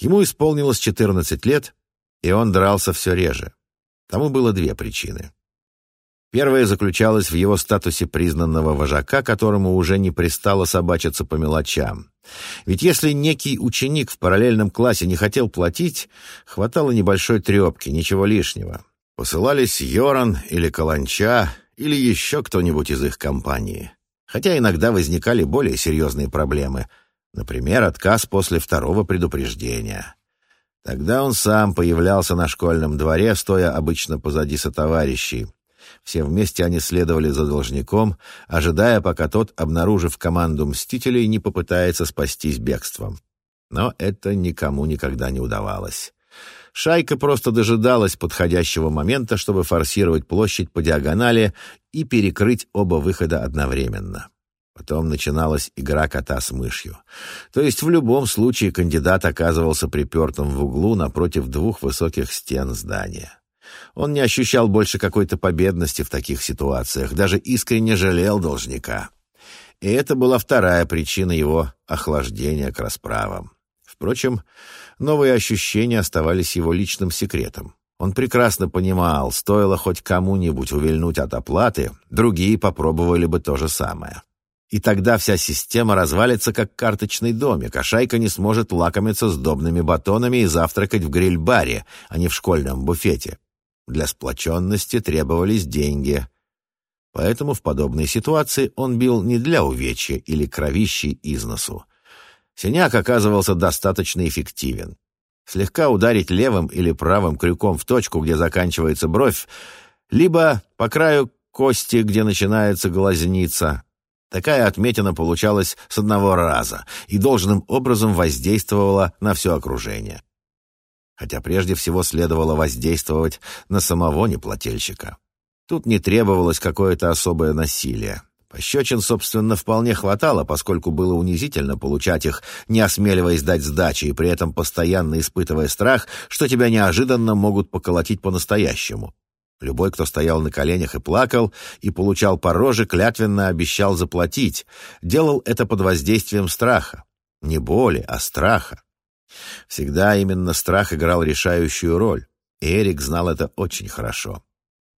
Ему исполнилось 14 лет, и он дрался все реже. Тому было две причины. Первая заключалась в его статусе признанного вожака, которому уже не пристало собачиться по мелочам. Ведь если некий ученик в параллельном классе не хотел платить, хватало небольшой трепки, ничего лишнего. Посылались Йоран или Каланча, или еще кто-нибудь из их компании. Хотя иногда возникали более серьезные проблемы. Например, отказ после второго предупреждения. Тогда он сам появлялся на школьном дворе, стоя обычно позади сотоварищей. Все вместе они следовали за должником, ожидая, пока тот, обнаружив команду мстителей, не попытается спастись бегством. Но это никому никогда не удавалось. Шайка просто дожидалась подходящего момента, чтобы форсировать площадь по диагонали и перекрыть оба выхода одновременно. Потом начиналась игра кота с мышью. То есть в любом случае кандидат оказывался припертым в углу напротив двух высоких стен здания. Он не ощущал больше какой-то победности в таких ситуациях, даже искренне жалел должника. И это была вторая причина его охлаждения к расправам. Впрочем, новые ощущения оставались его личным секретом. Он прекрасно понимал, стоило хоть кому-нибудь увильнуть от оплаты, другие попробовали бы то же самое. И тогда вся система развалится, как карточный домик, а шайка не сможет лакомиться сдобными батонами и завтракать в гриль-баре, а не в школьном буфете. Для сплоченности требовались деньги. Поэтому в подобной ситуации он бил не для увечья или кровищей износу. Синяк оказывался достаточно эффективен. Слегка ударить левым или правым крюком в точку, где заканчивается бровь, либо по краю кости, где начинается глазница. Такая отметина получалась с одного раза и должным образом воздействовала на все окружение хотя прежде всего следовало воздействовать на самого неплательщика. Тут не требовалось какое-то особое насилие. Пощечин, собственно, вполне хватало, поскольку было унизительно получать их, не осмеливаясь дать сдачи и при этом постоянно испытывая страх, что тебя неожиданно могут поколотить по-настоящему. Любой, кто стоял на коленях и плакал, и получал по роже, клятвенно обещал заплатить. Делал это под воздействием страха. Не боли, а страха. Всегда именно страх играл решающую роль, и Эрик знал это очень хорошо.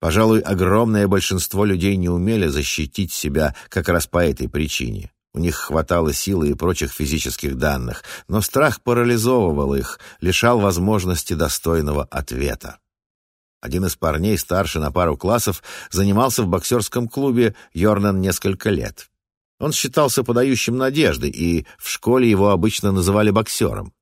Пожалуй, огромное большинство людей не умели защитить себя как раз по этой причине. У них хватало силы и прочих физических данных, но страх парализовывал их, лишал возможности достойного ответа. Один из парней, старше на пару классов, занимался в боксерском клубе Йорнан несколько лет. Он считался подающим надежды, и в школе его обычно называли боксером.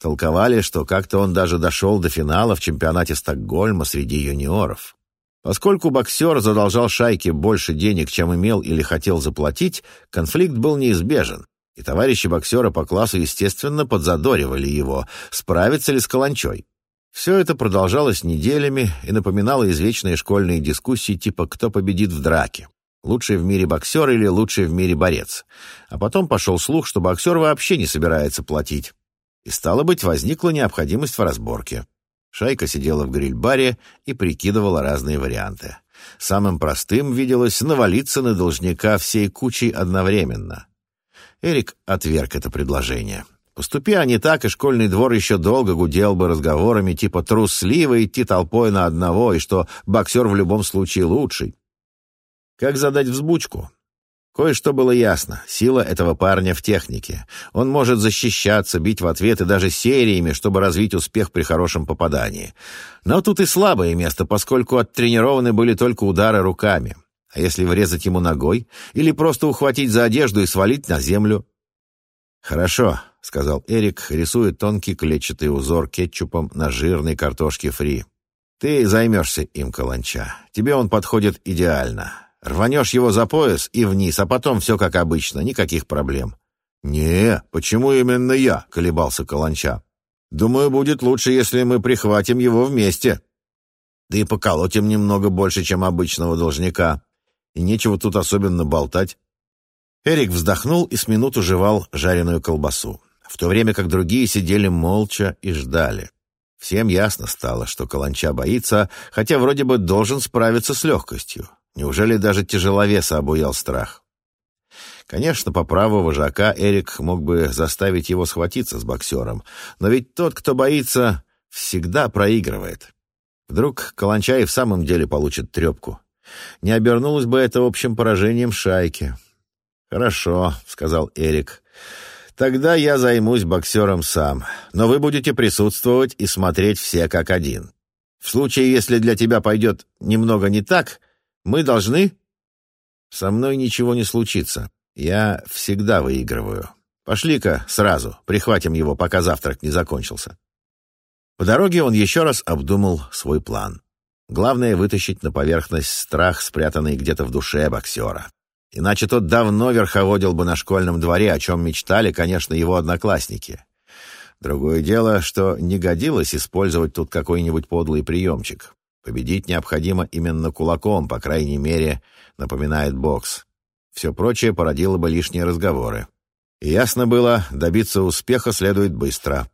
Толковали, что как-то он даже дошел до финала в чемпионате Стокгольма среди юниоров. Поскольку боксер задолжал шайке больше денег, чем имел или хотел заплатить, конфликт был неизбежен. И товарищи боксера по классу, естественно, подзадоривали его, справиться ли с каланчой. Все это продолжалось неделями и напоминало извечные школьные дискуссии типа «кто победит в драке?» Лучший в мире боксер или лучший в мире борец. А потом пошел слух, что боксер вообще не собирается платить. И, стало быть, возникла необходимость в разборке. Шайка сидела в гриль-баре и прикидывала разные варианты. Самым простым виделось навалиться на должника всей кучей одновременно. Эрик отверг это предложение. Поступи они так, и школьный двор еще долго гудел бы разговорами типа трусливо идти толпой на одного, и что боксер в любом случае лучший. Как задать взбучку? Кое-что было ясно. Сила этого парня в технике. Он может защищаться, бить в ответ и даже сериями, чтобы развить успех при хорошем попадании. Но тут и слабое место, поскольку оттренированы были только удары руками. А если врезать ему ногой? Или просто ухватить за одежду и свалить на землю? «Хорошо», — сказал Эрик, рисуя тонкий клетчатый узор кетчупом на жирной картошке фри. «Ты займешься им, каланча. Тебе он подходит идеально. Рванешь его за пояс и вниз, а потом все как обычно, никаких проблем. «Не, почему именно я?» — колебался Каланча. «Думаю, будет лучше, если мы прихватим его вместе. Да и поколотим немного больше, чем обычного должника. И нечего тут особенно болтать». Эрик вздохнул и с минуту жевал жареную колбасу, в то время как другие сидели молча и ждали. Всем ясно стало, что Каланча боится, хотя вроде бы должен справиться с легкостью. Неужели даже тяжеловеса обуял страх? Конечно, по праву вожака Эрик мог бы заставить его схватиться с боксером, но ведь тот, кто боится, всегда проигрывает. Вдруг Каланча в самом деле получит трепку. Не обернулось бы это общим поражением шайки. «Хорошо», — сказал Эрик. «Тогда я займусь боксером сам, но вы будете присутствовать и смотреть все как один. В случае, если для тебя пойдет немного не так, мы должны...» «Со мной ничего не случится. Я всегда выигрываю. Пошли-ка сразу, прихватим его, пока завтрак не закончился». По дороге он еще раз обдумал свой план. Главное — вытащить на поверхность страх, спрятанный где-то в душе боксера. Иначе тот давно верховодил бы на школьном дворе, о чем мечтали, конечно, его одноклассники. Другое дело, что не годилось использовать тут какой-нибудь подлый приемчик. Победить необходимо именно кулаком, по крайней мере, напоминает бокс. Все прочее породило бы лишние разговоры. И ясно было, добиться успеха следует быстро.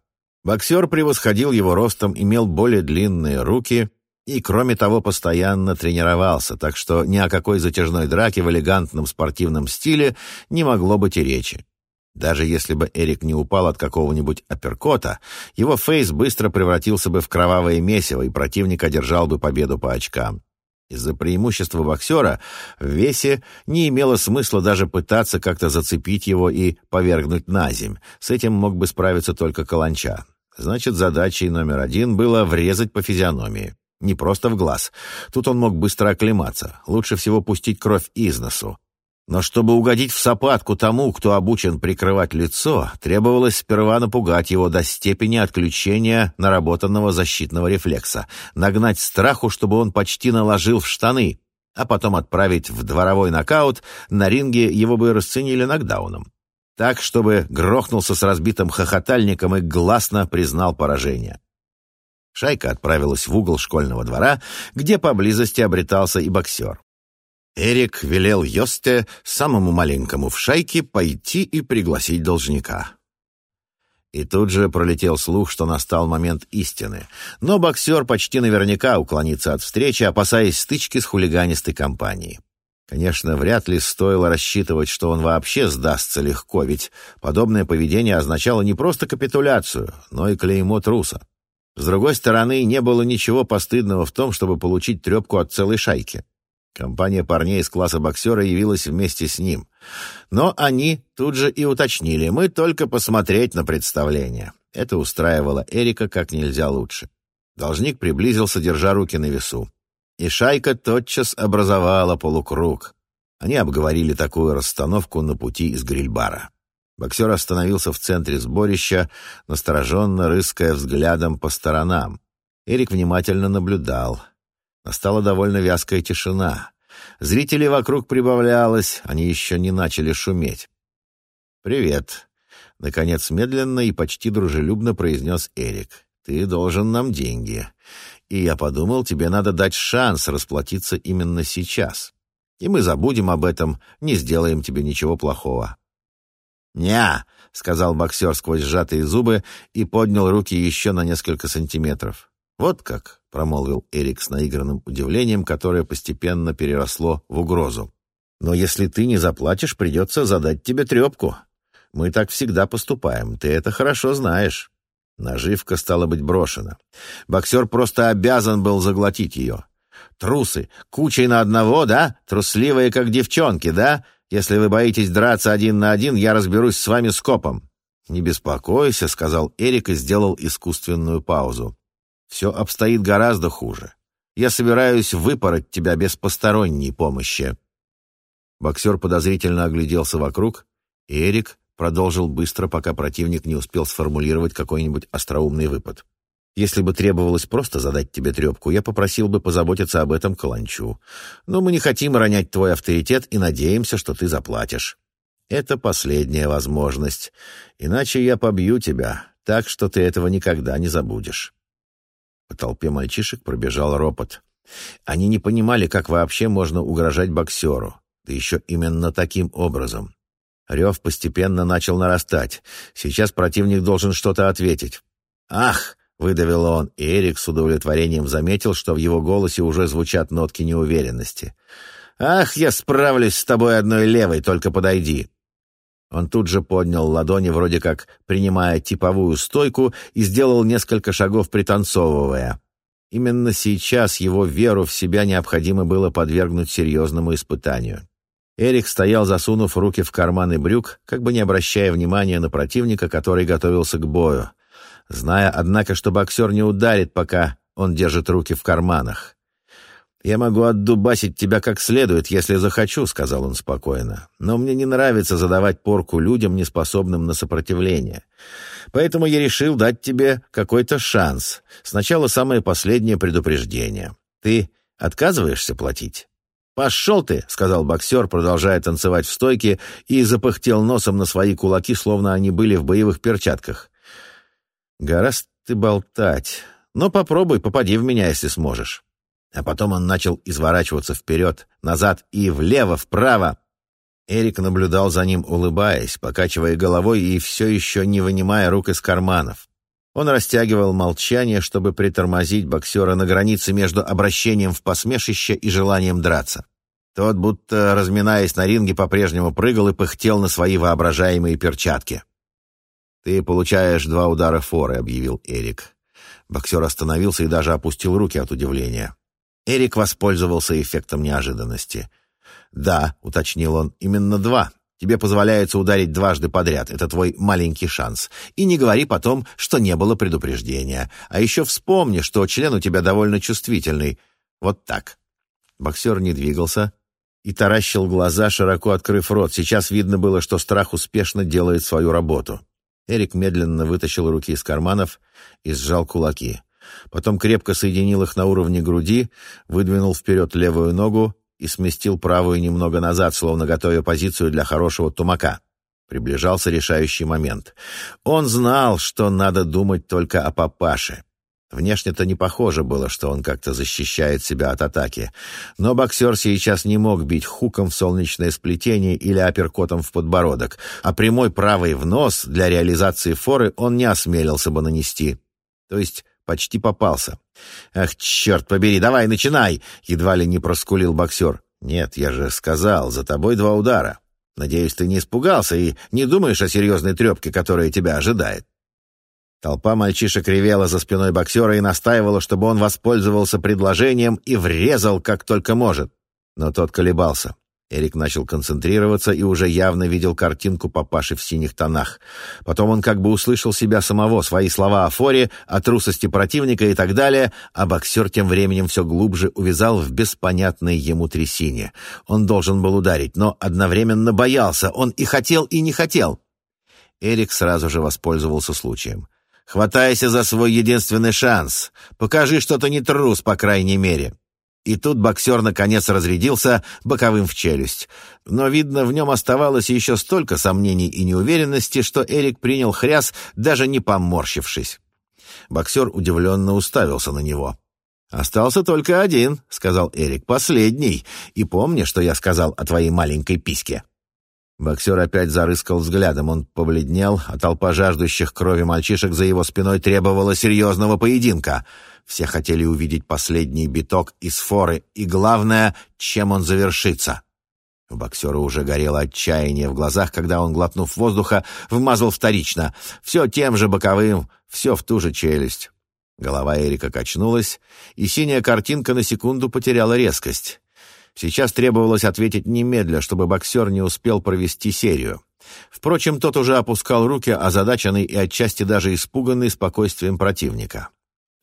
Боксер превосходил его ростом, имел более длинные руки и, кроме того, постоянно тренировался, так что ни о какой затяжной драке в элегантном спортивном стиле не могло быть и речи. Даже если бы Эрик не упал от какого-нибудь апперкота, его фейс быстро превратился бы в кровавое месиво, и противник одержал бы победу по очкам. Из-за преимущества боксера в весе не имело смысла даже пытаться как-то зацепить его и повергнуть на земь. С этим мог бы справиться только Каланча. Значит, задачей номер один было врезать по физиономии. Не просто в глаз. Тут он мог быстро оклематься. Лучше всего пустить кровь из носу. Но чтобы угодить в сапатку тому, кто обучен прикрывать лицо, требовалось сперва напугать его до степени отключения наработанного защитного рефлекса, нагнать страху, чтобы он почти наложил в штаны, а потом отправить в дворовой нокаут, на ринге его бы расценили нокдауном. Так, чтобы грохнулся с разбитым хохотальником и гласно признал поражение. Шайка отправилась в угол школьного двора, где поблизости обретался и боксер. Эрик велел Йосте, самому маленькому в шайке, пойти и пригласить должника. И тут же пролетел слух, что настал момент истины. Но боксер почти наверняка уклонится от встречи, опасаясь стычки с хулиганистой компанией. Конечно, вряд ли стоило рассчитывать, что он вообще сдастся легко, ведь подобное поведение означало не просто капитуляцию, но и клеймо труса. С другой стороны, не было ничего постыдного в том, чтобы получить трепку от целой шайки. Компания парней из класса боксера явилась вместе с ним. Но они тут же и уточнили, мы только посмотреть на представление. Это устраивало Эрика как нельзя лучше. Должник приблизился, держа руки на весу. И шайка тотчас образовала полукруг. Они обговорили такую расстановку на пути из грильбара. Боксер остановился в центре сборища, настороженно рыская взглядом по сторонам. Эрик внимательно наблюдал. Настала довольно вязкая тишина. Зрителей вокруг прибавлялось, они еще не начали шуметь. «Привет», — наконец медленно и почти дружелюбно произнес Эрик. «Ты должен нам деньги. И я подумал, тебе надо дать шанс расплатиться именно сейчас. И мы забудем об этом, не сделаем тебе ничего плохого». «Ня!» — сказал боксер сквозь сжатые зубы и поднял руки еще на несколько сантиметров. «Вот как», — промолвил Эрик с наигранным удивлением, которое постепенно переросло в угрозу. «Но если ты не заплатишь, придется задать тебе трепку. Мы так всегда поступаем, ты это хорошо знаешь». Наживка стала быть брошена. Боксер просто обязан был заглотить ее. «Трусы! Кучей на одного, да? Трусливые, как девчонки, да? Если вы боитесь драться один на один, я разберусь с вами скопом». «Не беспокойся», — сказал Эрик и сделал искусственную паузу. Все обстоит гораздо хуже. Я собираюсь выпороть тебя без посторонней помощи». Боксер подозрительно огляделся вокруг, и Эрик продолжил быстро, пока противник не успел сформулировать какой-нибудь остроумный выпад. «Если бы требовалось просто задать тебе трепку, я попросил бы позаботиться об этом Каланчу. Но мы не хотим ронять твой авторитет и надеемся, что ты заплатишь. Это последняя возможность, иначе я побью тебя, так что ты этого никогда не забудешь». По толпе мальчишек пробежал ропот. Они не понимали, как вообще можно угрожать боксеру, да еще именно таким образом. Рев постепенно начал нарастать. Сейчас противник должен что-то ответить. «Ах!» — выдавил он, и Эрик с удовлетворением заметил, что в его голосе уже звучат нотки неуверенности. «Ах, я справлюсь с тобой одной левой, только подойди!» Он тут же поднял ладони, вроде как принимая типовую стойку, и сделал несколько шагов, пританцовывая. Именно сейчас его веру в себя необходимо было подвергнуть серьезному испытанию. Эрик стоял, засунув руки в карманы брюк, как бы не обращая внимания на противника, который готовился к бою, зная, однако, что боксер не ударит, пока он держит руки в карманах. «Я могу отдубасить тебя как следует, если захочу», — сказал он спокойно. «Но мне не нравится задавать порку людям, неспособным на сопротивление. Поэтому я решил дать тебе какой-то шанс. Сначала самое последнее предупреждение. Ты отказываешься платить?» «Пошел ты!» — сказал боксер, продолжая танцевать в стойке, и запыхтел носом на свои кулаки, словно они были в боевых перчатках. «Гораздо ты болтать. Но попробуй, попади в меня, если сможешь». А потом он начал изворачиваться вперед, назад и влево, вправо. Эрик наблюдал за ним, улыбаясь, покачивая головой и все еще не вынимая рук из карманов. Он растягивал молчание, чтобы притормозить боксера на границе между обращением в посмешище и желанием драться. Тот, будто разминаясь на ринге, по-прежнему прыгал и пыхтел на свои воображаемые перчатки. «Ты получаешь два удара форы», — объявил Эрик. Боксер остановился и даже опустил руки от удивления. Эрик воспользовался эффектом неожиданности. «Да», — уточнил он, — «именно два. Тебе позволяется ударить дважды подряд. Это твой маленький шанс. И не говори потом, что не было предупреждения. А еще вспомни, что член у тебя довольно чувствительный. Вот так». Боксер не двигался и таращил глаза, широко открыв рот. Сейчас видно было, что страх успешно делает свою работу. Эрик медленно вытащил руки из карманов и сжал кулаки. Потом крепко соединил их на уровне груди, выдвинул вперед левую ногу и сместил правую немного назад, словно готовя позицию для хорошего тумака. Приближался решающий момент. Он знал, что надо думать только о папаше. Внешне-то не похоже было, что он как-то защищает себя от атаки. Но боксер сейчас не мог бить хуком в солнечное сплетение или апперкотом в подбородок, а прямой правой в нос для реализации форы он не осмелился бы нанести. То есть Почти попался. «Ах, черт побери, давай, начинай!» — едва ли не проскулил боксер. «Нет, я же сказал, за тобой два удара. Надеюсь, ты не испугался и не думаешь о серьезной трепке, которая тебя ожидает». Толпа мальчишек ревела за спиной боксера и настаивала, чтобы он воспользовался предложением и врезал, как только может. Но тот колебался. Эрик начал концентрироваться и уже явно видел картинку папаши в синих тонах. Потом он как бы услышал себя самого, свои слова о форе, о трусости противника и так далее, а боксер тем временем все глубже увязал в беспонятной ему трясине. Он должен был ударить, но одновременно боялся. Он и хотел, и не хотел. Эрик сразу же воспользовался случаем. «Хватайся за свой единственный шанс. Покажи, что ты не трус, по крайней мере». И тут боксер наконец разрядился боковым в челюсть. Но, видно, в нем оставалось еще столько сомнений и неуверенности, что Эрик принял хряс, даже не поморщившись. Боксер удивленно уставился на него. «Остался только один», — сказал Эрик, — «последний. И помни, что я сказал о твоей маленькой письке». Боксер опять зарыскал взглядом. Он побледнел, а толпа жаждущих крови мальчишек за его спиной требовала серьезного поединка — все хотели увидеть последний биток из форы, и главное, чем он завершится. У боксера уже горело отчаяние в глазах, когда он, глотнув воздуха, вмазал вторично. Все тем же боковым, все в ту же челюсть. Голова Эрика качнулась, и синяя картинка на секунду потеряла резкость. Сейчас требовалось ответить немедля, чтобы боксер не успел провести серию. Впрочем, тот уже опускал руки, озадаченный и отчасти даже испуганный спокойствием противника.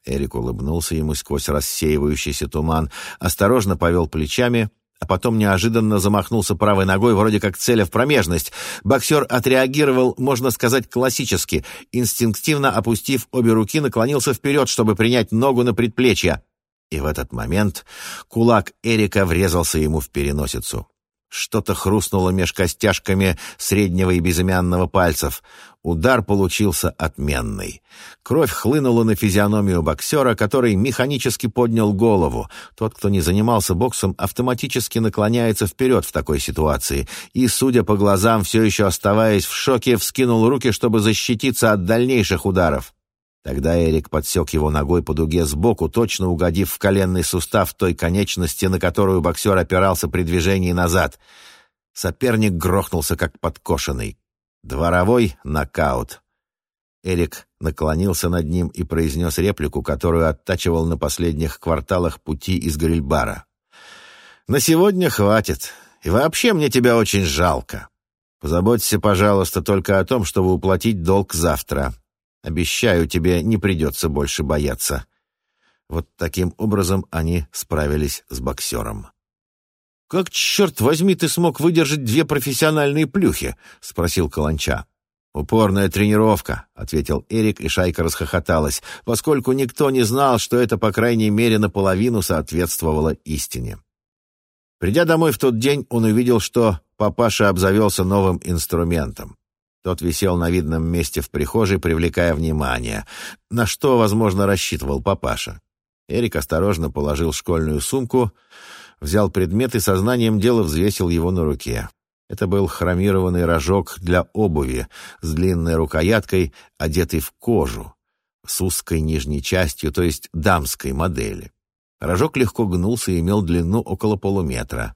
Эрик улыбнулся ему сквозь рассеивающийся туман, осторожно повел плечами, а потом неожиданно замахнулся правой ногой, вроде как целя в промежность. Боксер отреагировал, можно сказать, классически. Инстинктивно опустив обе руки, наклонился вперед, чтобы принять ногу на предплечье. И в этот момент кулак Эрика врезался ему в переносицу. Что-то хрустнуло меж костяшками среднего и безымянного пальцев. Удар получился отменный. Кровь хлынула на физиономию боксера, который механически поднял голову. Тот, кто не занимался боксом, автоматически наклоняется вперед в такой ситуации. И, судя по глазам, все еще оставаясь в шоке, вскинул руки, чтобы защититься от дальнейших ударов. Тогда Эрик подсек его ногой по дуге сбоку, точно угодив в коленный сустав той конечности, на которую боксер опирался при движении назад. Соперник грохнулся, как подкошенный. Дворовой нокаут. Эрик наклонился над ним и произнес реплику, которую оттачивал на последних кварталах пути из грильбара. «На сегодня хватит. И вообще мне тебя очень жалко. Позаботься, пожалуйста, только о том, чтобы уплатить долг завтра. Обещаю, тебе не придется больше бояться». Вот таким образом они справились с боксером. «Как, черт возьми, ты смог выдержать две профессиональные плюхи?» — спросил Каланча. «Упорная тренировка», — ответил Эрик, и шайка расхохоталась, поскольку никто не знал, что это, по крайней мере, наполовину соответствовало истине. Придя домой в тот день, он увидел, что папаша обзавелся новым инструментом. Тот висел на видном месте в прихожей, привлекая внимание. На что, возможно, рассчитывал папаша? Эрик осторожно положил школьную сумку, взял предмет и сознанием дела взвесил его на руке. Это был хромированный рожок для обуви с длинной рукояткой, одетый в кожу, с узкой нижней частью, то есть дамской модели. Рожок легко гнулся и имел длину около полуметра.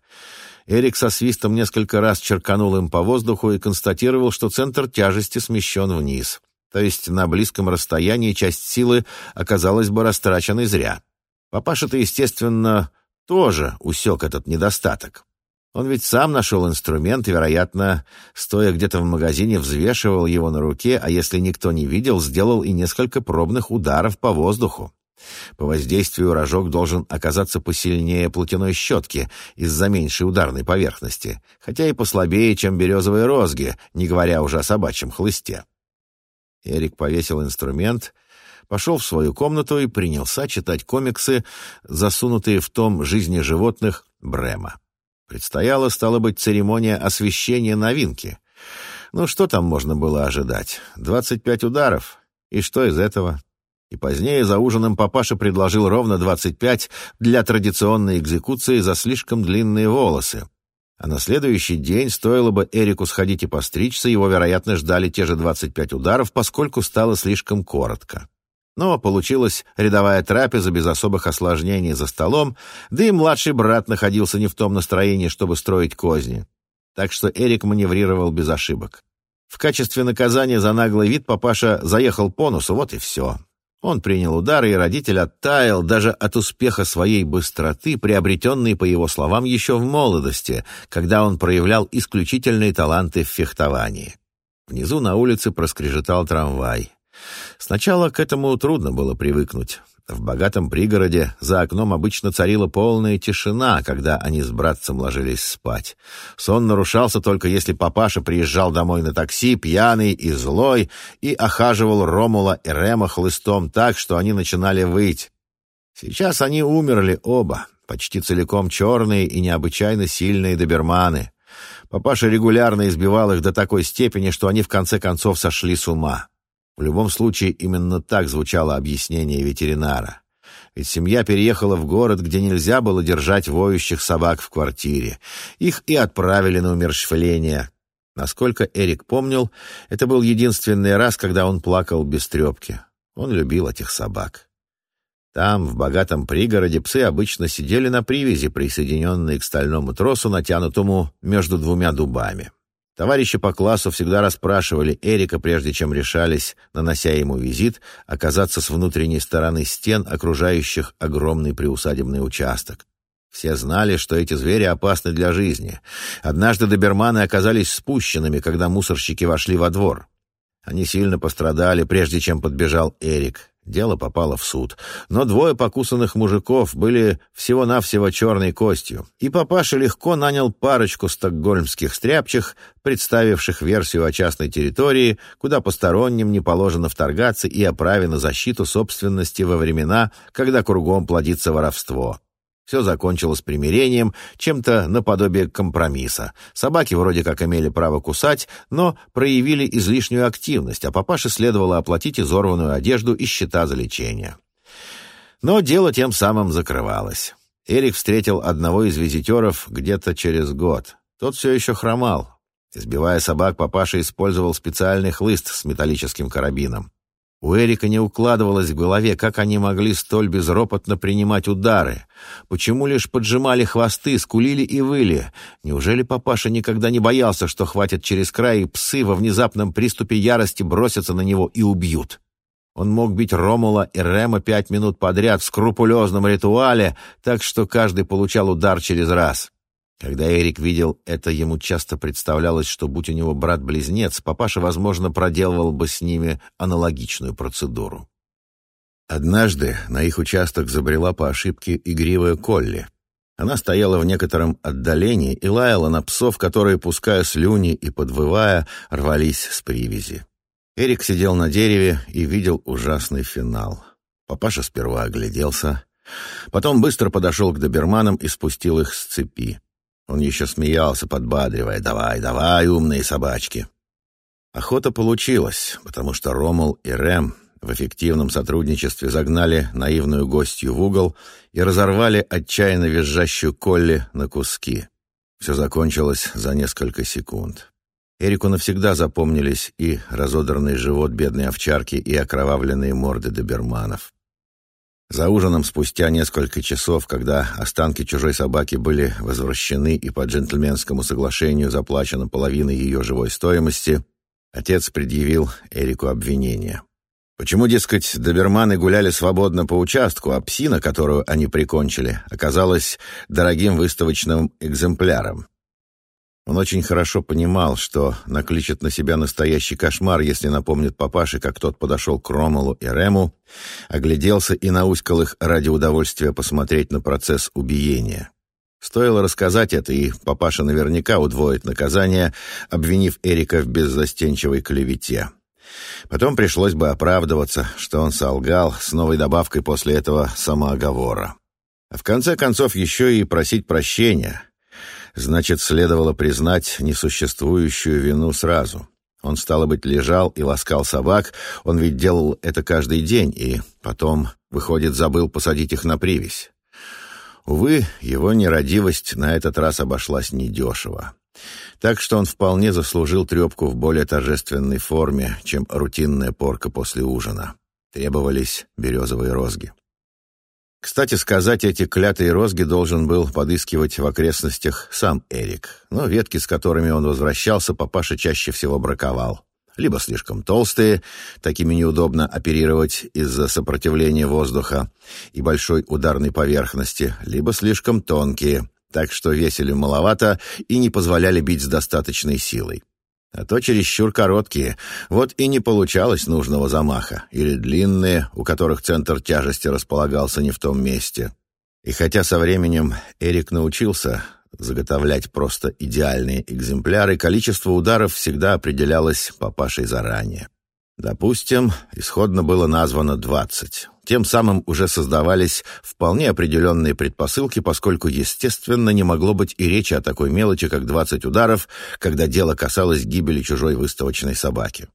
Эрик со свистом несколько раз черканул им по воздуху и констатировал, что центр тяжести смещен вниз. То есть на близком расстоянии часть силы оказалась бы растраченной зря. Папаша-то, естественно, тоже усек этот недостаток. Он ведь сам нашел инструмент и, вероятно, стоя где-то в магазине, взвешивал его на руке, а если никто не видел, сделал и несколько пробных ударов по воздуху. По воздействию рожок должен оказаться посильнее платяной щетки из-за меньшей ударной поверхности, хотя и послабее, чем березовые розги, не говоря уже о собачьем хлысте. Эрик повесил инструмент, пошел в свою комнату и принялся читать комиксы, засунутые в том «Жизни животных» Брема. Предстояла, стало быть, церемония освещения новинки. Ну, что там можно было ожидать? Двадцать пять ударов. И что из этого? И позднее за ужином папаша предложил ровно двадцать пять для традиционной экзекуции за слишком длинные волосы. А на следующий день стоило бы Эрику сходить и постричься, его, вероятно, ждали те же двадцать пять ударов, поскольку стало слишком коротко. Но получилась рядовая трапеза без особых осложнений за столом, да и младший брат находился не в том настроении, чтобы строить козни. Так что Эрик маневрировал без ошибок. В качестве наказания за наглый вид папаша заехал по носу, вот и все. Он принял удар, и родитель оттаял даже от успеха своей быстроты, приобретенной, по его словам, еще в молодости, когда он проявлял исключительные таланты в фехтовании. Внизу на улице проскрежетал трамвай. Сначала к этому трудно было привыкнуть. В богатом пригороде за окном обычно царила полная тишина, когда они с братцем ложились спать. Сон нарушался только если папаша приезжал домой на такси, пьяный и злой, и охаживал Ромула и Рема хлыстом так, что они начинали выть. Сейчас они умерли оба, почти целиком черные и необычайно сильные доберманы. Папаша регулярно избивал их до такой степени, что они в конце концов сошли с ума. В любом случае, именно так звучало объяснение ветеринара. Ведь семья переехала в город, где нельзя было держать воющих собак в квартире. Их и отправили на умерщвление. Насколько Эрик помнил, это был единственный раз, когда он плакал без трепки. Он любил этих собак. Там, в богатом пригороде, псы обычно сидели на привязи, присоединенные к стальному тросу, натянутому между двумя дубами. Товарищи по классу всегда расспрашивали Эрика, прежде чем решались, нанося ему визит, оказаться с внутренней стороны стен, окружающих огромный приусадебный участок. Все знали, что эти звери опасны для жизни. Однажды доберманы оказались спущенными, когда мусорщики вошли во двор. Они сильно пострадали, прежде чем подбежал Эрик. Дело попало в суд. Но двое покусанных мужиков были всего-навсего черной костью. И папаша легко нанял парочку стокгольмских стряпчих, представивших версию о частной территории, куда посторонним не положено вторгаться и о праве на защиту собственности во времена, когда кругом плодится воровство. Все закончилось примирением, чем-то наподобие компромисса. Собаки вроде как имели право кусать, но проявили излишнюю активность, а папаше следовало оплатить изорванную одежду и счета за лечение. Но дело тем самым закрывалось. Эрик встретил одного из визитеров где-то через год. Тот все еще хромал. Избивая собак, папаша использовал специальный хлыст с металлическим карабином. У Эрика не укладывалось в голове, как они могли столь безропотно принимать удары. Почему лишь поджимали хвосты, скулили и выли? Неужели папаша никогда не боялся, что хватит через край, и псы во внезапном приступе ярости бросятся на него и убьют? Он мог бить Ромула и Рема пять минут подряд в скрупулезном ритуале, так что каждый получал удар через раз. Когда Эрик видел это, ему часто представлялось, что, будь у него брат-близнец, папаша, возможно, проделывал бы с ними аналогичную процедуру. Однажды на их участок забрела по ошибке игривая Колли. Она стояла в некотором отдалении и лаяла на псов, которые, пуская слюни и подвывая, рвались с привязи. Эрик сидел на дереве и видел ужасный финал. Папаша сперва огляделся, потом быстро подошел к доберманам и спустил их с цепи. Он еще смеялся, подбадривая «Давай, давай, умные собачки!» Охота получилась, потому что Ромул и Рэм в эффективном сотрудничестве загнали наивную гостью в угол и разорвали отчаянно визжащую Колли на куски. Все закончилось за несколько секунд. Эрику навсегда запомнились и разодранный живот бедной овчарки, и окровавленные морды доберманов. За ужином спустя несколько часов, когда останки чужой собаки были возвращены и по джентльменскому соглашению заплачена половина ее живой стоимости, отец предъявил Эрику обвинение. Почему, дескать, доберманы гуляли свободно по участку, а псина, которую они прикончили, оказалась дорогим выставочным экземпляром? Он очень хорошо понимал, что накличет на себя настоящий кошмар, если напомнит папаше, как тот подошел к Ромулу и Рему, огляделся и науськал их ради удовольствия посмотреть на процесс убиения. Стоило рассказать это, и папаша наверняка удвоит наказание, обвинив Эрика в беззастенчивой клевете. Потом пришлось бы оправдываться, что он солгал с новой добавкой после этого самооговора. А в конце концов еще и просить прощения — Значит, следовало признать несуществующую вину сразу. Он, стало быть, лежал и ласкал собак, он ведь делал это каждый день, и потом, выходит, забыл посадить их на привязь. Увы, его нерадивость на этот раз обошлась недешево. Так что он вполне заслужил трепку в более торжественной форме, чем рутинная порка после ужина. Требовались березовые розги. Кстати сказать, эти клятые розги должен был подыскивать в окрестностях сам Эрик, но ветки, с которыми он возвращался, папаша чаще всего браковал. Либо слишком толстые, такими неудобно оперировать из-за сопротивления воздуха и большой ударной поверхности, либо слишком тонкие, так что весили маловато и не позволяли бить с достаточной силой. А то чересчур короткие, вот и не получалось нужного замаха, или длинные, у которых центр тяжести располагался не в том месте. И хотя со временем Эрик научился заготовлять просто идеальные экземпляры, количество ударов всегда определялось папашей заранее. Допустим, исходно было названо 20. Тем самым уже создавались вполне определенные предпосылки, поскольку, естественно, не могло быть и речи о такой мелочи, как 20 ударов, когда дело касалось гибели чужой выставочной собаки.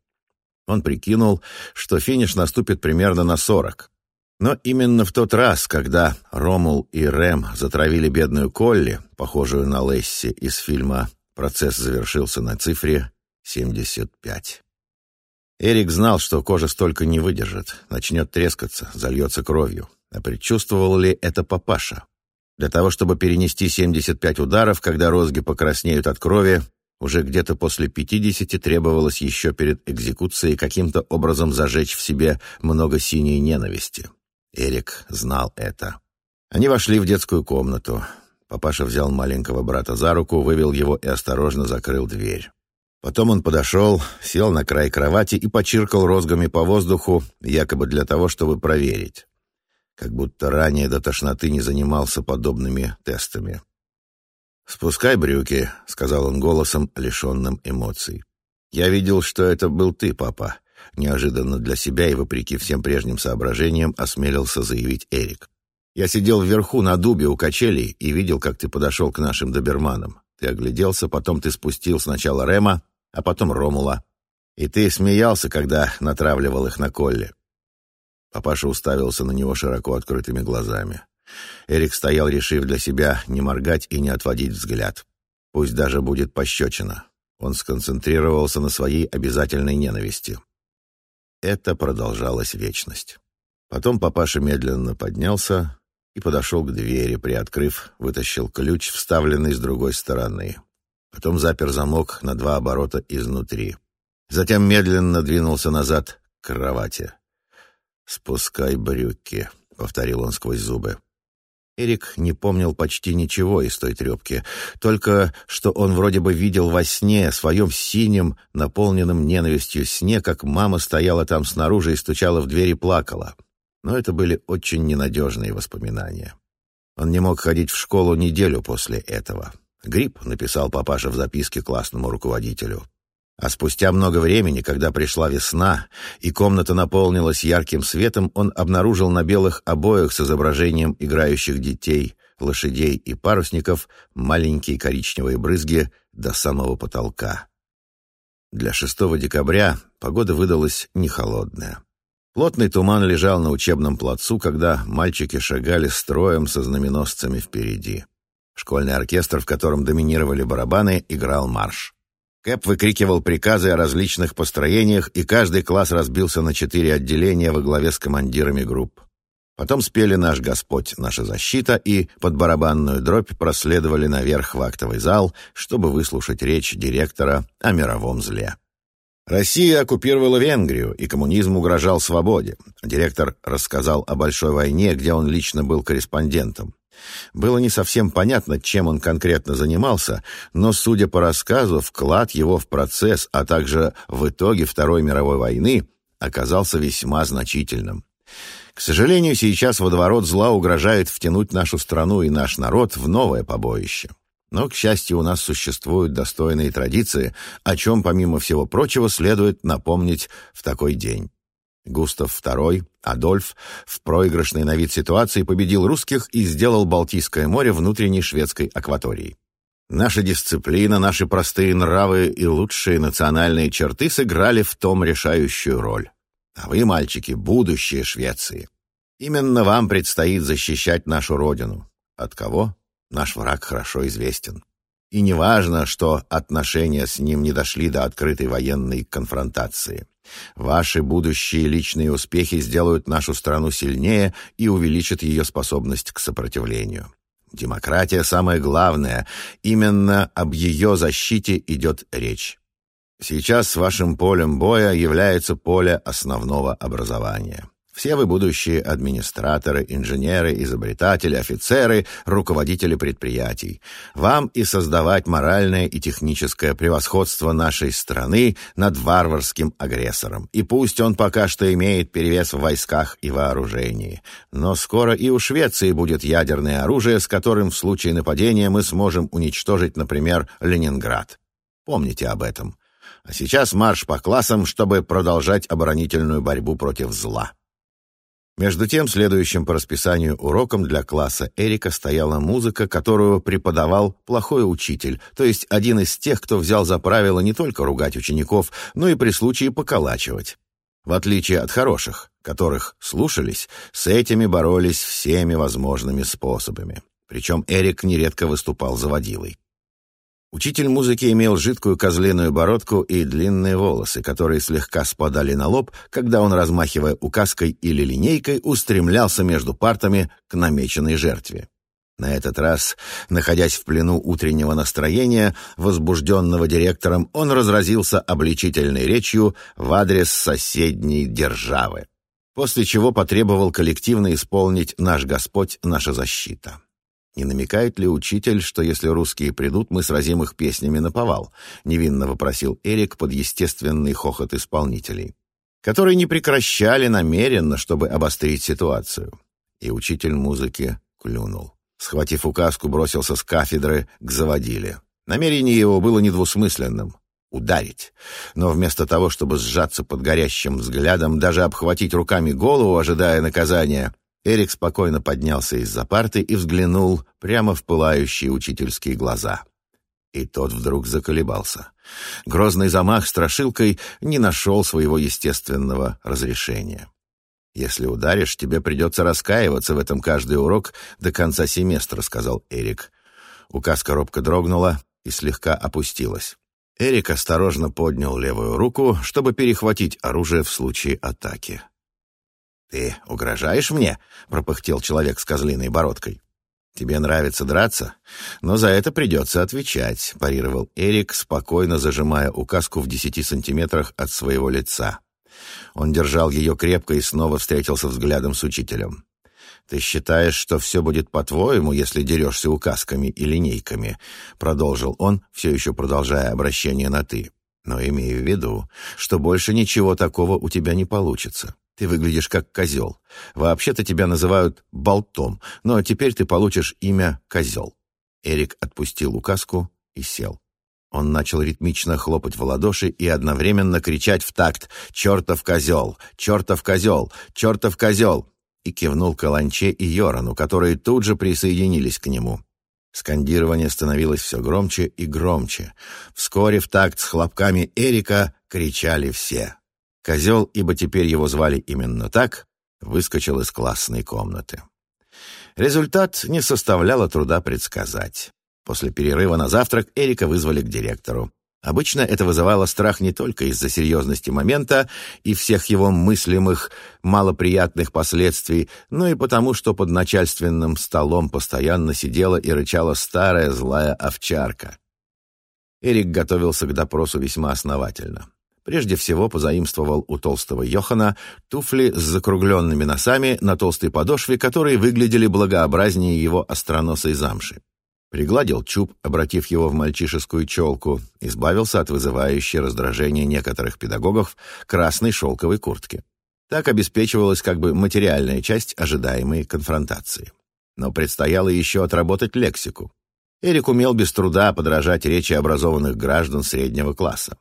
Он прикинул, что финиш наступит примерно на 40. Но именно в тот раз, когда Ромул и Рэм затравили бедную Колли, похожую на Лесси из фильма «Процесс завершился на цифре 75». Эрик знал, что кожа столько не выдержит, начнет трескаться, зальется кровью. А предчувствовал ли это папаша? Для того, чтобы перенести 75 ударов, когда розги покраснеют от крови, уже где-то после 50 требовалось еще перед экзекуцией каким-то образом зажечь в себе много синей ненависти. Эрик знал это. Они вошли в детскую комнату. Папаша взял маленького брата за руку, вывел его и осторожно закрыл дверь. Потом он подошел, сел на край кровати и почиркал розгами по воздуху, якобы для того, чтобы проверить. Как будто ранее до тошноты не занимался подобными тестами. «Спускай брюки», — сказал он голосом, лишенным эмоций. «Я видел, что это был ты, папа», — неожиданно для себя и вопреки всем прежним соображениям осмелился заявить Эрик. «Я сидел вверху на дубе у качелей и видел, как ты подошел к нашим доберманам. Ты огляделся, потом ты спустил сначала Рема, а потом Ромула. И ты смеялся, когда натравливал их на Колли. Папаша уставился на него широко открытыми глазами. Эрик стоял, решив для себя не моргать и не отводить взгляд. Пусть даже будет пощечина. Он сконцентрировался на своей обязательной ненависти. Это продолжалась вечность. Потом папаша медленно поднялся и подошел к двери, приоткрыв, вытащил ключ, вставленный с другой стороны. Потом запер замок на два оборота изнутри. Затем медленно двинулся назад к кровати. «Спускай брюки», — повторил он сквозь зубы. Эрик не помнил почти ничего из той трепки, только что он вроде бы видел во сне, своем синем, наполненном ненавистью сне, как мама стояла там снаружи и стучала в дверь и плакала. Но это были очень ненадежные воспоминания. Он не мог ходить в школу неделю после этого. «Грипп», — написал папаша в записке классному руководителю. А спустя много времени, когда пришла весна, и комната наполнилась ярким светом, он обнаружил на белых обоях с изображением играющих детей, лошадей и парусников маленькие коричневые брызги до самого потолка. Для 6 декабря погода выдалась не холодная. Плотный туман лежал на учебном плацу, когда мальчики шагали строем со знаменосцами впереди. Школьный оркестр, в котором доминировали барабаны, играл марш. Кэп выкрикивал приказы о различных построениях, и каждый класс разбился на четыре отделения во главе с командирами групп. Потом спели «Наш Господь, наша защита» и под барабанную дробь проследовали наверх в актовый зал, чтобы выслушать речь директора о мировом зле. Россия оккупировала Венгрию, и коммунизм угрожал свободе. Директор рассказал о большой войне, где он лично был корреспондентом. Было не совсем понятно, чем он конкретно занимался, но, судя по рассказу, вклад его в процесс, а также в итоге Второй мировой войны оказался весьма значительным. К сожалению, сейчас водоворот зла угрожает втянуть нашу страну и наш народ в новое побоище. Но, к счастью, у нас существуют достойные традиции, о чем, помимо всего прочего, следует напомнить в такой день. Густав II, Адольф, в проигрышной на вид ситуации победил русских и сделал Балтийское море внутренней шведской акваторией. Наша дисциплина, наши простые нравы и лучшие национальные черты сыграли в том решающую роль. А вы, мальчики, будущее Швеции. Именно вам предстоит защищать нашу родину. От кого? Наш враг хорошо известен. И не важно, что отношения с ним не дошли до открытой военной конфронтации. Ваши будущие личные успехи сделают нашу страну сильнее и увеличат ее способность к сопротивлению. Демократия самое главное. Именно об ее защите идет речь. Сейчас вашим полем боя является поле основного образования. Все вы будущие администраторы, инженеры, изобретатели, офицеры, руководители предприятий. Вам и создавать моральное и техническое превосходство нашей страны над варварским агрессором. И пусть он пока что имеет перевес в войсках и вооружении. Но скоро и у Швеции будет ядерное оружие, с которым в случае нападения мы сможем уничтожить, например, Ленинград. Помните об этом. А сейчас марш по классам, чтобы продолжать оборонительную борьбу против зла. Между тем, следующим по расписанию уроком для класса Эрика стояла музыка, которую преподавал плохой учитель, то есть один из тех, кто взял за правило не только ругать учеников, но и при случае поколачивать. В отличие от хороших, которых слушались, с этими боролись всеми возможными способами. Причем Эрик нередко выступал заводилой. Учитель музыки имел жидкую козлиную бородку и длинные волосы, которые слегка спадали на лоб, когда он, размахивая указкой или линейкой, устремлялся между партами к намеченной жертве. На этот раз, находясь в плену утреннего настроения, возбужденного директором, он разразился обличительной речью в адрес соседней державы, после чего потребовал коллективно исполнить «Наш Господь, наша защита». Не намекает ли учитель, что если русские придут, мы сразим их песнями на повал? Невинно вопросил Эрик под естественный хохот исполнителей, которые не прекращали намеренно, чтобы обострить ситуацию. И учитель музыки клюнул. Схватив указку, бросился с кафедры к заводиле. Намерение его было недвусмысленным — ударить. Но вместо того, чтобы сжаться под горящим взглядом, даже обхватить руками голову, ожидая наказания, Эрик спокойно поднялся из-за парты и взглянул прямо в пылающие учительские глаза. И тот вдруг заколебался. Грозный замах страшилкой не нашел своего естественного разрешения. «Если ударишь, тебе придется раскаиваться в этом каждый урок до конца семестра», — сказал Эрик. Указка робко дрогнула и слегка опустилась. Эрик осторожно поднял левую руку, чтобы перехватить оружие в случае атаки. «Ты угрожаешь мне?» — пропыхтел человек с козлиной бородкой. «Тебе нравится драться, но за это придется отвечать», — парировал Эрик, спокойно зажимая указку в десяти сантиметрах от своего лица. Он держал ее крепко и снова встретился взглядом с учителем. «Ты считаешь, что все будет по-твоему, если дерешься указками и линейками?» — продолжил он, все еще продолжая обращение на «ты». «Но имею в виду, что больше ничего такого у тебя не получится. Ты выглядишь как козел. Вообще-то тебя называют Болтом, но теперь ты получишь имя Козел». Эрик отпустил указку и сел. Он начал ритмично хлопать в ладоши и одновременно кричать в такт «Чертов козел! Чертов козел! Чертов козел!» и кивнул Каланче и Йорану, которые тут же присоединились к нему. Скандирование становилось все громче и громче. Вскоре в такт с хлопками Эрика кричали все. Козел, ибо теперь его звали именно так, выскочил из классной комнаты. Результат не составляло труда предсказать. После перерыва на завтрак Эрика вызвали к директору. Обычно это вызывало страх не только из-за серьезности момента и всех его мыслимых малоприятных последствий, но и потому, что под начальственным столом постоянно сидела и рычала старая злая овчарка. Эрик готовился к допросу весьма основательно. Прежде всего позаимствовал у толстого Йохана туфли с закругленными носами на толстой подошве, которые выглядели благообразнее его остроносой замши. Пригладил чуб, обратив его в мальчишескую челку, избавился от вызывающей раздражения некоторых педагогов красной шелковой куртки. Так обеспечивалась как бы материальная часть ожидаемой конфронтации. Но предстояло еще отработать лексику. Эрик умел без труда подражать речи образованных граждан среднего класса.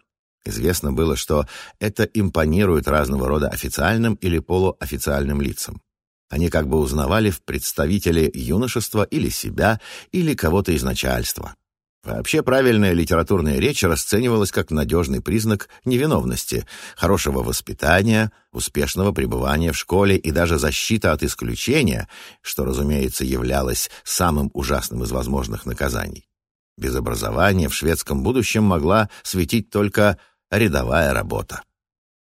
Известно было, что это импонирует разного рода официальным или полуофициальным лицам. Они как бы узнавали в представителе юношества или себя, или кого-то из начальства. Вообще правильная литературная речь расценивалась как надежный признак невиновности, хорошего воспитания, успешного пребывания в школе и даже защита от исключения, что, разумеется, являлось самым ужасным из возможных наказаний. Без образования в шведском будущем могла светить только рядовая работа.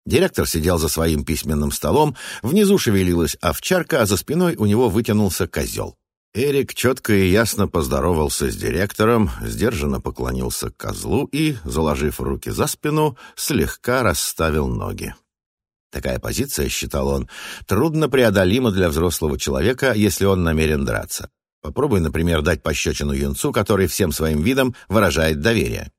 Директор сидел за своим письменным столом, внизу шевелилась овчарка, а за спиной у него вытянулся козел. Эрик четко и ясно поздоровался с директором, сдержанно поклонился козлу и, заложив руки за спину, слегка расставил ноги. Такая позиция, считал он, трудно преодолима для взрослого человека, если он намерен драться. Попробуй, например, дать пощечину юнцу, который всем своим видом выражает доверие.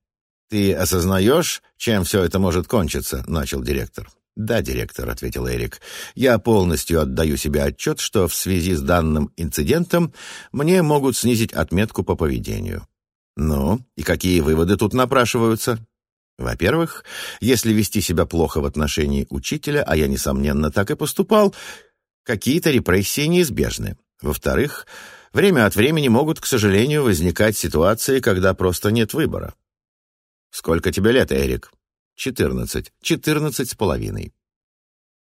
«Ты осознаешь, чем все это может кончиться?» — начал директор. «Да, директор», — ответил Эрик. «Я полностью отдаю себе отчет, что в связи с данным инцидентом мне могут снизить отметку по поведению». «Ну, и какие выводы тут напрашиваются?» «Во-первых, если вести себя плохо в отношении учителя, а я, несомненно, так и поступал, какие-то репрессии неизбежны. Во-вторых, время от времени могут, к сожалению, возникать ситуации, когда просто нет выбора. «Сколько тебе лет, Эрик?» «Четырнадцать. Четырнадцать с половиной».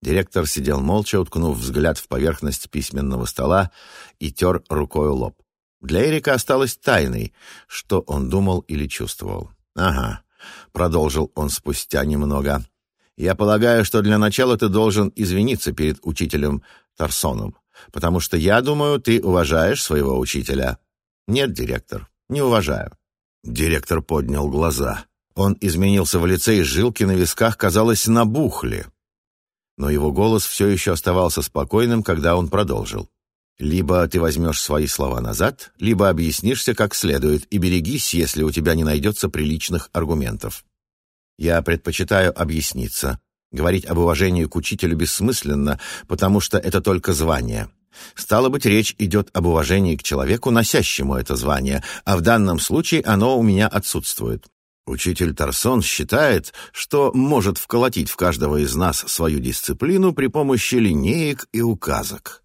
Директор сидел молча, уткнув взгляд в поверхность письменного стола и тер рукой лоб. Для Эрика осталось тайной, что он думал или чувствовал. «Ага», — продолжил он спустя немного. «Я полагаю, что для начала ты должен извиниться перед учителем Тарсоном, потому что, я думаю, ты уважаешь своего учителя». «Нет, директор, не уважаю». Директор поднял глаза. Он изменился в лице, и жилки на висках, казалось, набухли. Но его голос все еще оставался спокойным, когда он продолжил. «Либо ты возьмешь свои слова назад, либо объяснишься как следует, и берегись, если у тебя не найдется приличных аргументов. Я предпочитаю объясниться. Говорить об уважении к учителю бессмысленно, потому что это только звание. Стало быть, речь идет об уважении к человеку, носящему это звание, а в данном случае оно у меня отсутствует. Учитель Тарсон считает, что может вколотить в каждого из нас свою дисциплину при помощи линеек и указок.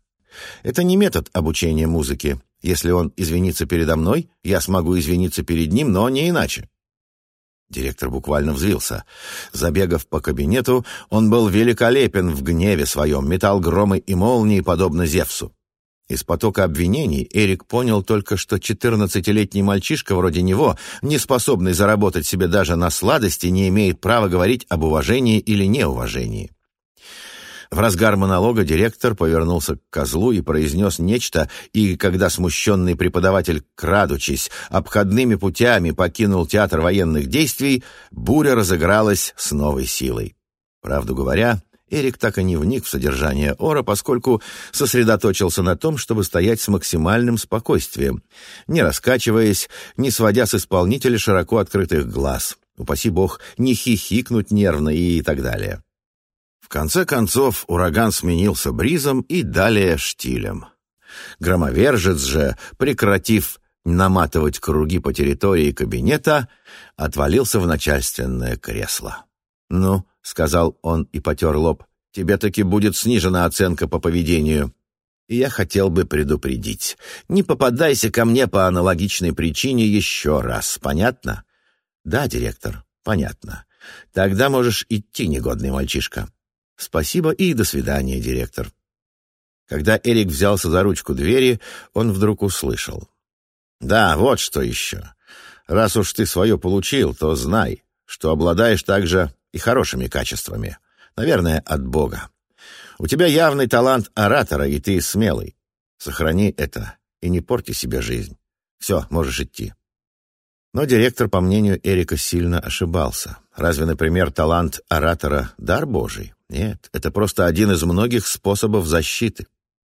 Это не метод обучения музыки. Если он извинится передо мной, я смогу извиниться перед ним, но не иначе. Директор буквально взвился. Забегав по кабинету, он был великолепен в гневе своем, метал громы и молнии, подобно Зевсу. Из потока обвинений Эрик понял только, что 14-летний мальчишка вроде него, не способный заработать себе даже на сладости, не имеет права говорить об уважении или неуважении. В разгар монолога директор повернулся к козлу и произнес нечто, и когда смущенный преподаватель, крадучись, обходными путями покинул театр военных действий, буря разыгралась с новой силой. Правду говоря, Эрик так и не вник в содержание ора, поскольку сосредоточился на том, чтобы стоять с максимальным спокойствием, не раскачиваясь, не сводя с исполнителя широко открытых глаз, упаси бог, не хихикнуть нервно и так далее. В конце концов, ураган сменился бризом и далее штилем. Громовержец же, прекратив наматывать круги по территории кабинета, отвалился в начальственное кресло. «Ну, — сказал он и потер лоб, — тебе таки будет снижена оценка по поведению. И я хотел бы предупредить. Не попадайся ко мне по аналогичной причине еще раз. Понятно? Да, директор, понятно. Тогда можешь идти, негодный мальчишка. Спасибо и до свидания, директор. Когда Эрик взялся за ручку двери, он вдруг услышал. «Да, вот что еще. Раз уж ты свое получил, то знай, что обладаешь также и хорошими качествами. Наверное, от Бога. У тебя явный талант оратора, и ты смелый. Сохрани это и не порти себе жизнь. Все, можешь идти. Но директор, по мнению Эрика, сильно ошибался. Разве, например, талант оратора — дар Божий? Нет, это просто один из многих способов защиты.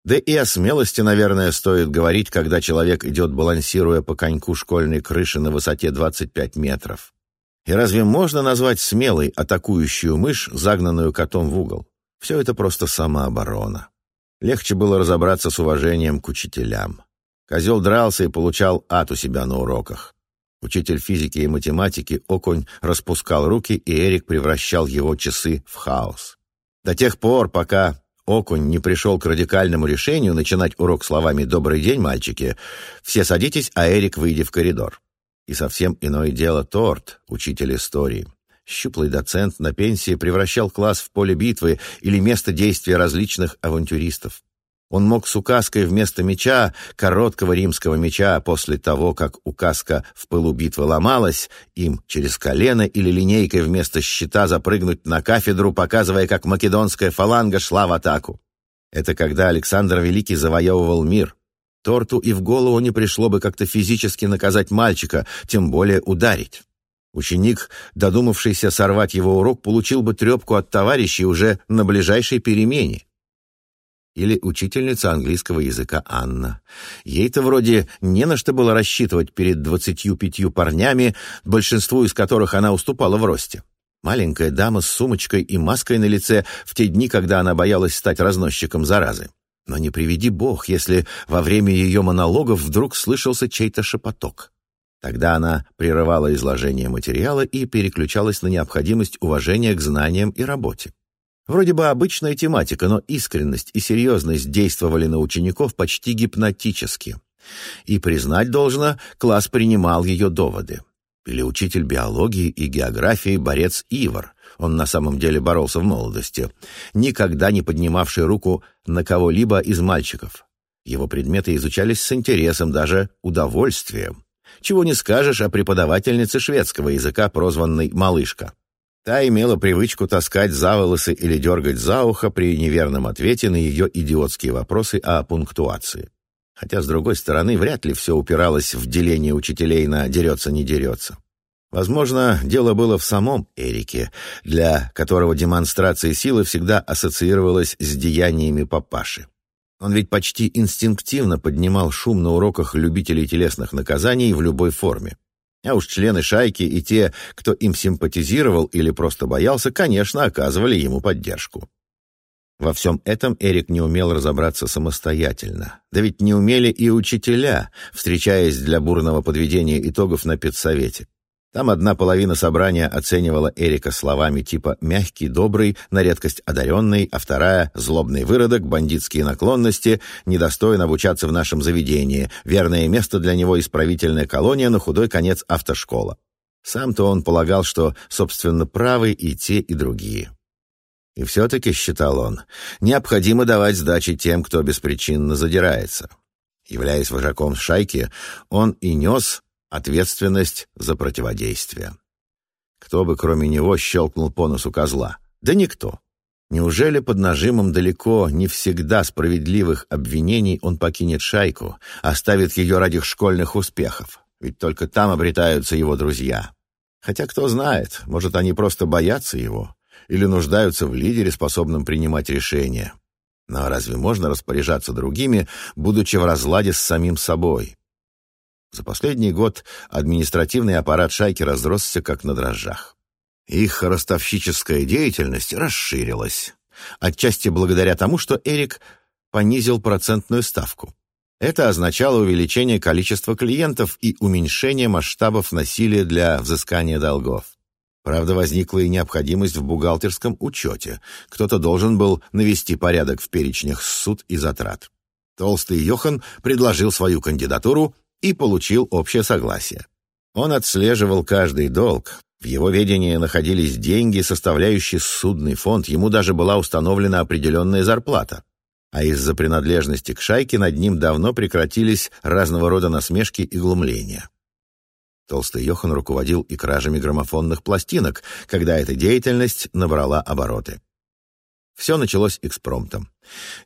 Да и о смелости, наверное, стоит говорить, когда человек идет, балансируя по коньку школьной крыши на высоте 25 метров. И разве можно назвать смелой атакующую мышь, загнанную котом в угол? Все это просто самооборона. Легче было разобраться с уважением к учителям. Козел дрался и получал ад у себя на уроках. Учитель физики и математики Окунь распускал руки, и Эрик превращал его часы в хаос. До тех пор, пока Окунь не пришел к радикальному решению начинать урок словами «Добрый день, мальчики», все садитесь, а Эрик выйди в коридор. И совсем иное дело Торт, учитель истории. Щуплый доцент на пенсии превращал класс в поле битвы или место действия различных авантюристов. Он мог с указкой вместо меча, короткого римского меча, после того, как указка в пылу битвы ломалась, им через колено или линейкой вместо щита запрыгнуть на кафедру, показывая, как македонская фаланга шла в атаку. Это когда Александр Великий завоевывал мир. Торту и в голову не пришло бы как-то физически наказать мальчика, тем более ударить. Ученик, додумавшийся сорвать его урок, получил бы трепку от товарищей уже на ближайшей перемене. Или учительница английского языка Анна. Ей-то вроде не на что было рассчитывать перед двадцатью пятью парнями, большинству из которых она уступала в росте. Маленькая дама с сумочкой и маской на лице в те дни, когда она боялась стать разносчиком заразы. Но не приведи бог, если во время ее монологов вдруг слышался чей-то шепоток. Тогда она прерывала изложение материала и переключалась на необходимость уважения к знаниям и работе. Вроде бы обычная тематика, но искренность и серьезность действовали на учеников почти гипнотически. И признать должно, класс принимал ее доводы. Или учитель биологии и географии борец Ивар, он на самом деле боролся в молодости, никогда не поднимавший руку на кого-либо из мальчиков. Его предметы изучались с интересом, даже удовольствием. Чего не скажешь о преподавательнице шведского языка, прозванной «малышка». Та имела привычку таскать за волосы или дергать за ухо при неверном ответе на ее идиотские вопросы о пунктуации. Хотя, с другой стороны, вряд ли все упиралось в деление учителей на «дерется-не дерется». Возможно, дело было в самом Эрике, для которого демонстрация силы всегда ассоциировалась с деяниями папаши. Он ведь почти инстинктивно поднимал шум на уроках любителей телесных наказаний в любой форме. А уж члены шайки и те, кто им симпатизировал или просто боялся, конечно, оказывали ему поддержку. Во всем этом Эрик не умел разобраться самостоятельно. Да ведь не умели и учителя, встречаясь для бурного подведения итогов на педсовете. Там одна половина собрания оценивала Эрика словами типа «мягкий, добрый», на редкость одаренный, а вторая — «злобный выродок», «бандитские наклонности», «недостоин обучаться в нашем заведении», «верное место для него исправительная колония, на худой конец автошкола». Сам-то он полагал, что, собственно, правы и те, и другие. И все-таки, считал он, необходимо давать сдачи тем, кто беспричинно задирается. Являясь вожаком шайки, он и нес ответственность за противодействие. Кто бы кроме него щелкнул по носу козла? Да никто. Неужели под нажимом далеко не всегда справедливых обвинений он покинет шайку, оставит ее ради школьных успехов? Ведь только там обретаются его друзья. Хотя кто знает, может, они просто боятся его или нуждаются в лидере, способном принимать решения. Но разве можно распоряжаться другими, будучи в разладе с самим собой? За последний год административный аппарат шайки разросся как на дрожжах. Их ростовщическая деятельность расширилась, отчасти благодаря тому, что Эрик понизил процентную ставку. Это означало увеличение количества клиентов и уменьшение масштабов насилия для взыскания долгов. Правда, возникла и необходимость в бухгалтерском учете. Кто-то должен был навести порядок в перечнях суд и затрат. Толстый Йохан предложил свою кандидатуру и получил общее согласие. Он отслеживал каждый долг, в его ведении находились деньги, составляющие судный фонд, ему даже была установлена определенная зарплата. А из-за принадлежности к шайке над ним давно прекратились разного рода насмешки и глумления. Толстый Йохан руководил и кражами граммофонных пластинок, когда эта деятельность набрала обороты. Все началось экспромтом.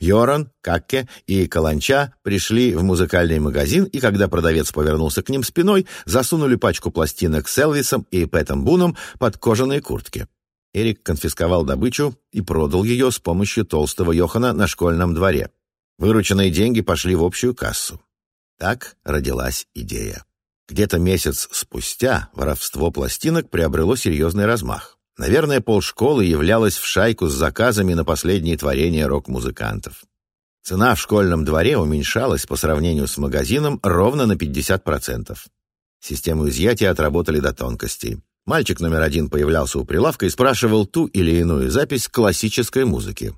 Йоран, Какке и Каланча пришли в музыкальный магазин, и когда продавец повернулся к ним спиной, засунули пачку пластинок с Элвисом и Пэтом Буном под кожаные куртки. Эрик конфисковал добычу и продал ее с помощью толстого Йохана на школьном дворе. Вырученные деньги пошли в общую кассу. Так родилась идея. Где-то месяц спустя воровство пластинок приобрело серьезный размах. Наверное, полшколы являлась в шайку с заказами на последние творения рок-музыкантов. Цена в школьном дворе уменьшалась по сравнению с магазином ровно на 50%. Систему изъятия отработали до тонкостей. Мальчик номер один появлялся у прилавка и спрашивал ту или иную запись классической музыки.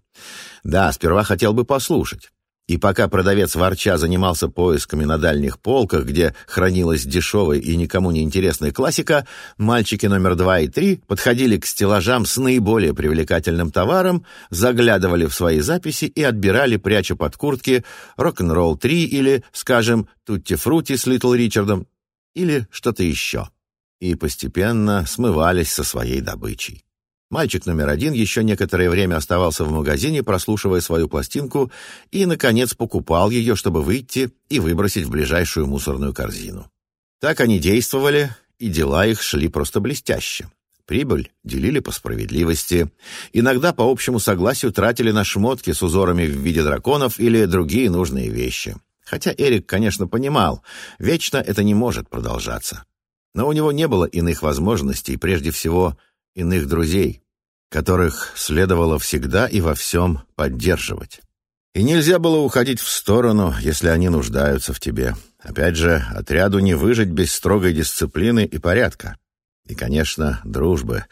Да, сперва хотел бы послушать. И пока продавец ворча занимался поисками на дальних полках, где хранилась дешевая и никому не интересная классика, мальчики номер два и три подходили к стеллажам с наиболее привлекательным товаром, заглядывали в свои записи и отбирали, пряча под куртки, рок-н-ролл 3 или, скажем, тутти-фрути с Литл Ричардом или что-то еще. И постепенно смывались со своей добычей. Мальчик номер один еще некоторое время оставался в магазине, прослушивая свою пластинку, и, наконец, покупал ее, чтобы выйти и выбросить в ближайшую мусорную корзину. Так они действовали, и дела их шли просто блестяще. Прибыль делили по справедливости. Иногда по общему согласию тратили на шмотки с узорами в виде драконов или другие нужные вещи. Хотя Эрик, конечно, понимал, вечно это не может продолжаться. Но у него не было иных возможностей, прежде всего, иных друзей которых следовало всегда и во всем поддерживать. И нельзя было уходить в сторону, если они нуждаются в тебе. Опять же, отряду не выжить без строгой дисциплины и порядка. И, конечно, дружбы.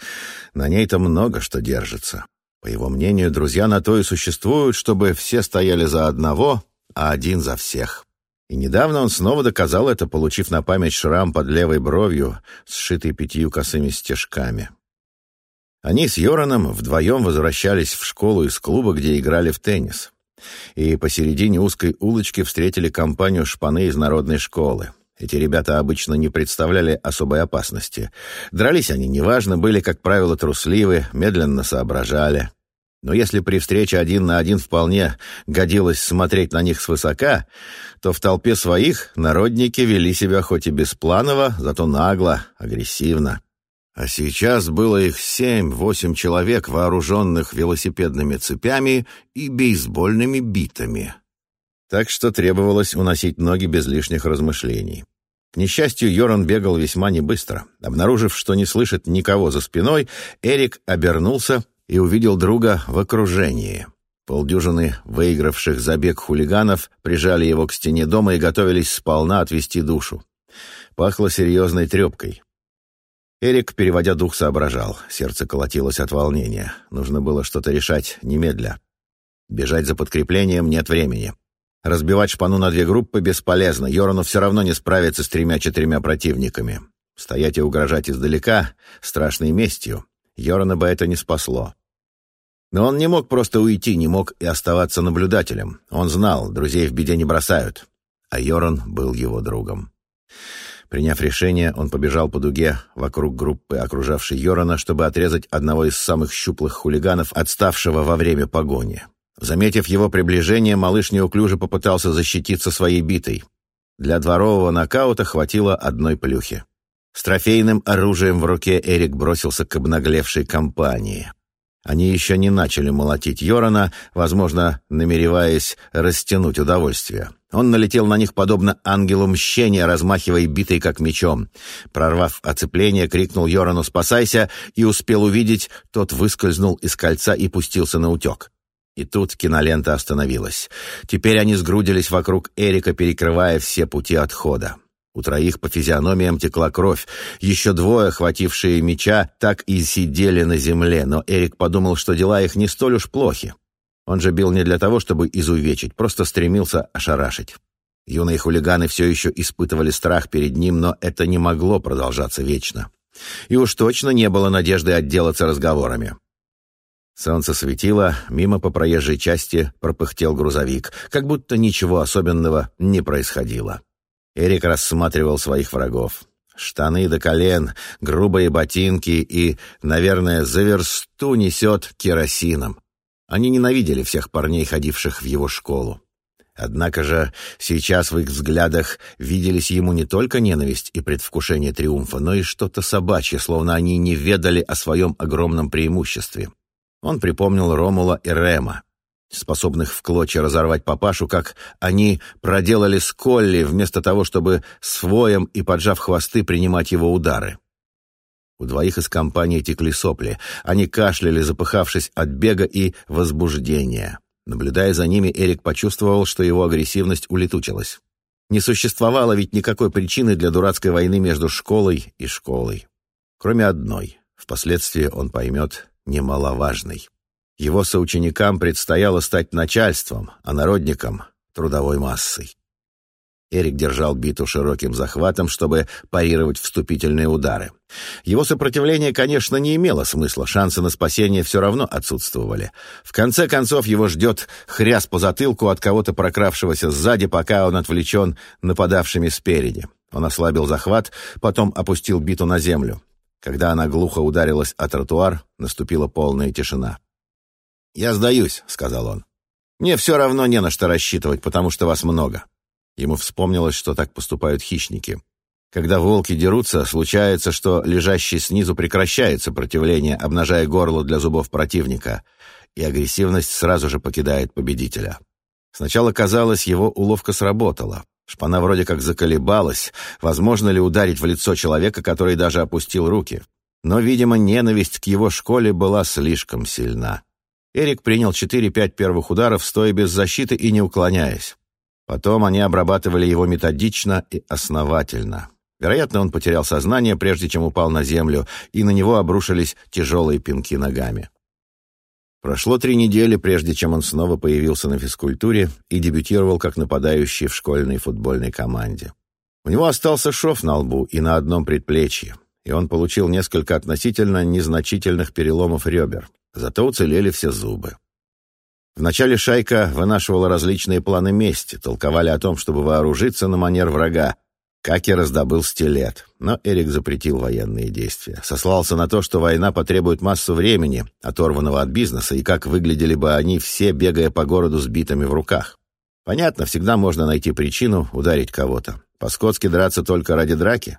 На ней-то много что держится. По его мнению, друзья на то и существуют, чтобы все стояли за одного, а один за всех. И недавно он снова доказал это, получив на память шрам под левой бровью, сшитый пятью косыми стежками. Они с Йораном вдвоем возвращались в школу из клуба, где играли в теннис. И посередине узкой улочки встретили компанию шпаны из народной школы. Эти ребята обычно не представляли особой опасности. Дрались они неважно, были, как правило, трусливы, медленно соображали. Но если при встрече один на один вполне годилось смотреть на них свысока, то в толпе своих народники вели себя хоть и беспланово, зато нагло, агрессивно. А сейчас было их семь-восемь человек, вооруженных велосипедными цепями и бейсбольными битами. Так что требовалось уносить ноги без лишних размышлений. К несчастью, Йоран бегал весьма небыстро. Обнаружив, что не слышит никого за спиной, Эрик обернулся и увидел друга в окружении. Полдюжины выигравших забег хулиганов прижали его к стене дома и готовились сполна отвести душу. Пахло серьезной трепкой. Эрик, переводя дух, соображал. Сердце колотилось от волнения. Нужно было что-то решать немедля. Бежать за подкреплением нет времени. Разбивать шпану на две группы бесполезно. Йорану все равно не справиться с тремя-четырьмя противниками. Стоять и угрожать издалека — страшной местью. Йорана бы это не спасло. Но он не мог просто уйти, не мог и оставаться наблюдателем. Он знал, друзей в беде не бросают. А Йоран был его другом. Приняв решение, он побежал по дуге вокруг группы, окружавшей Йорана, чтобы отрезать одного из самых щуплых хулиганов, отставшего во время погони. Заметив его приближение, малыш неуклюже попытался защититься своей битой. Для дворового нокаута хватило одной плюхи. С трофейным оружием в руке Эрик бросился к обнаглевшей компании. Они еще не начали молотить Йорана, возможно, намереваясь растянуть удовольствие. Он налетел на них подобно ангелу мщения, размахивая битой как мечом. Прорвав оцепление, крикнул Йорану «Спасайся!» и успел увидеть, тот выскользнул из кольца и пустился на утек. И тут кинолента остановилась. Теперь они сгрудились вокруг Эрика, перекрывая все пути отхода. У троих по физиономиям текла кровь. Еще двое, хватившие меча, так и сидели на земле, но Эрик подумал, что дела их не столь уж плохи. Он же бил не для того, чтобы изувечить, просто стремился ошарашить. Юные хулиганы все еще испытывали страх перед ним, но это не могло продолжаться вечно. И уж точно не было надежды отделаться разговорами. Солнце светило, мимо по проезжей части пропыхтел грузовик, как будто ничего особенного не происходило. Эрик рассматривал своих врагов. Штаны до колен, грубые ботинки и, наверное, за версту несет керосином. Они ненавидели всех парней, ходивших в его школу. Однако же сейчас в их взглядах виделись ему не только ненависть и предвкушение триумфа, но и что-то собачье, словно они не ведали о своем огромном преимуществе. Он припомнил Ромула и Рема способных в клочья разорвать папашу, как они проделали с Колли, вместо того, чтобы своем и поджав хвосты принимать его удары. У двоих из компании текли сопли. Они кашляли, запыхавшись от бега и возбуждения. Наблюдая за ними, Эрик почувствовал, что его агрессивность улетучилась. Не существовало ведь никакой причины для дурацкой войны между школой и школой. Кроме одной. Впоследствии он поймет немаловажной. Его соученикам предстояло стать начальством, а народникам — трудовой массой. Эрик держал биту широким захватом, чтобы парировать вступительные удары. Его сопротивление, конечно, не имело смысла, шансы на спасение все равно отсутствовали. В конце концов, его ждет хряс по затылку от кого-то прокравшегося сзади, пока он отвлечен нападавшими спереди. Он ослабил захват, потом опустил биту на землю. Когда она глухо ударилась о тротуар, наступила полная тишина. «Я сдаюсь», — сказал он. «Мне все равно не на что рассчитывать, потому что вас много». Ему вспомнилось, что так поступают хищники. Когда волки дерутся, случается, что лежащий снизу прекращает сопротивление, обнажая горло для зубов противника, и агрессивность сразу же покидает победителя. Сначала казалось, его уловка сработала. Шпана вроде как заколебалась, возможно ли ударить в лицо человека, который даже опустил руки. Но, видимо, ненависть к его школе была слишком сильна. Эрик принял 4-5 первых ударов, стоя без защиты и не уклоняясь. Потом они обрабатывали его методично и основательно. Вероятно, он потерял сознание, прежде чем упал на землю, и на него обрушились тяжелые пинки ногами. Прошло три недели, прежде чем он снова появился на физкультуре и дебютировал как нападающий в школьной футбольной команде. У него остался шов на лбу и на одном предплечье, и он получил несколько относительно незначительных переломов ребер. Зато уцелели все зубы. Вначале шайка вынашивала различные планы мести, толковали о том, чтобы вооружиться на манер врага. Каки раздобыл стилет, но Эрик запретил военные действия. Сослался на то, что война потребует массу времени, оторванного от бизнеса, и как выглядели бы они все, бегая по городу с битами в руках. Понятно, всегда можно найти причину ударить кого-то. По-скотски драться только ради драки.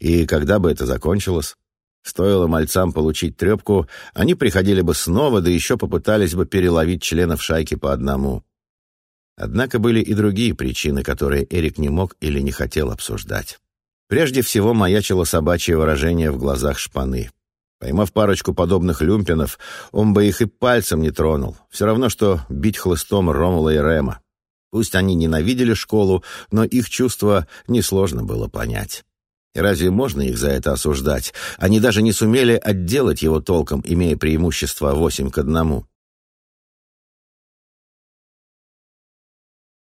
И когда бы это закончилось? Стоило мальцам получить трепку, они приходили бы снова, да еще попытались бы переловить членов шайки по одному. Однако были и другие причины, которые Эрик не мог или не хотел обсуждать. Прежде всего маячило собачье выражение в глазах шпаны. Поймав парочку подобных люмпинов, он бы их и пальцем не тронул. Все равно, что бить хлыстом Ромула и Рема. Пусть они ненавидели школу, но их чувства несложно было понять. Разве можно их за это осуждать? Они даже не сумели отделать его толком, имея преимущество восемь к одному.